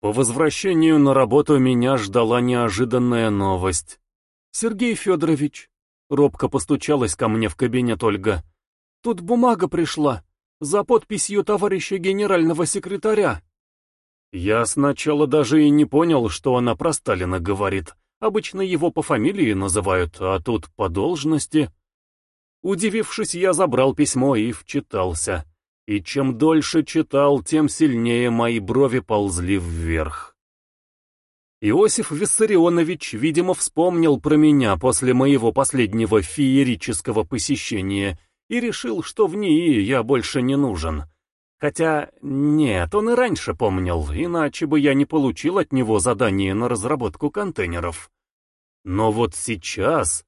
По возвращению на работу меня ждала неожиданная новость. «Сергей Федорович», — робко постучалась ко мне в кабинет Ольга, — «тут бумага пришла, за подписью товарища генерального секретаря». Я сначала даже и не понял, что она про Сталина говорит. Обычно его по фамилии называют, а тут по должности. Удивившись, я забрал письмо и вчитался. И чем дольше читал, тем сильнее мои брови ползли вверх. Иосиф Виссарионович, видимо, вспомнил про меня после моего последнего феерического посещения и решил, что в НИИ я больше не нужен. Хотя, нет, он и раньше помнил, иначе бы я не получил от него задание на разработку контейнеров. Но вот сейчас...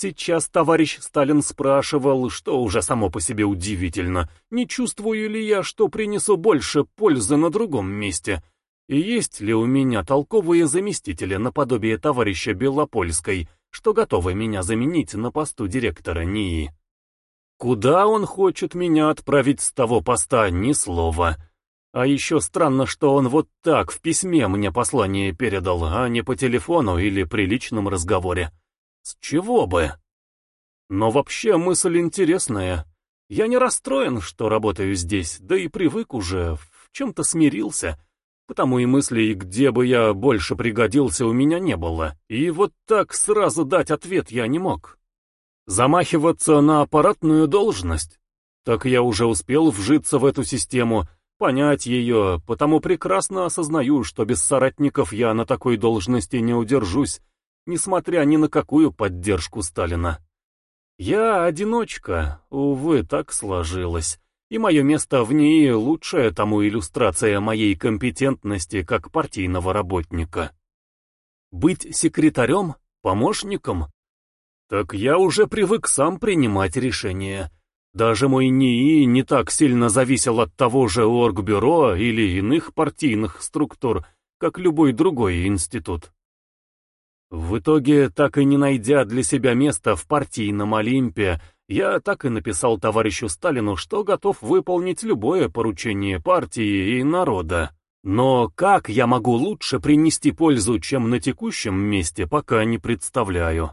Сейчас товарищ Сталин спрашивал, что уже само по себе удивительно, не чувствую ли я, что принесу больше пользы на другом месте, и есть ли у меня толковые заместители наподобие товарища Белопольской, что готовы меня заменить на посту директора НИИ. Куда он хочет меня отправить с того поста, ни слова. А еще странно, что он вот так в письме мне послание передал, а не по телефону или при личном разговоре. С чего бы? Но вообще мысль интересная. Я не расстроен, что работаю здесь, да и привык уже, в чем-то смирился, потому и мыслей, где бы я больше пригодился, у меня не было, и вот так сразу дать ответ я не мог. Замахиваться на аппаратную должность? Так я уже успел вжиться в эту систему, понять ее, потому прекрасно осознаю, что без соратников я на такой должности не удержусь, несмотря ни на какую поддержку Сталина. Я одиночка, увы, так сложилось, и мое место в ней лучшая тому иллюстрация моей компетентности как партийного работника. Быть секретарем, помощником, так я уже привык сам принимать решения. Даже мой НИИ не так сильно зависел от того же оргбюро или иных партийных структур, как любой другой институт. В итоге, так и не найдя для себя места в партийном Олимпе, я так и написал товарищу Сталину, что готов выполнить любое поручение партии и народа. Но как я могу лучше принести пользу, чем на текущем месте, пока не представляю.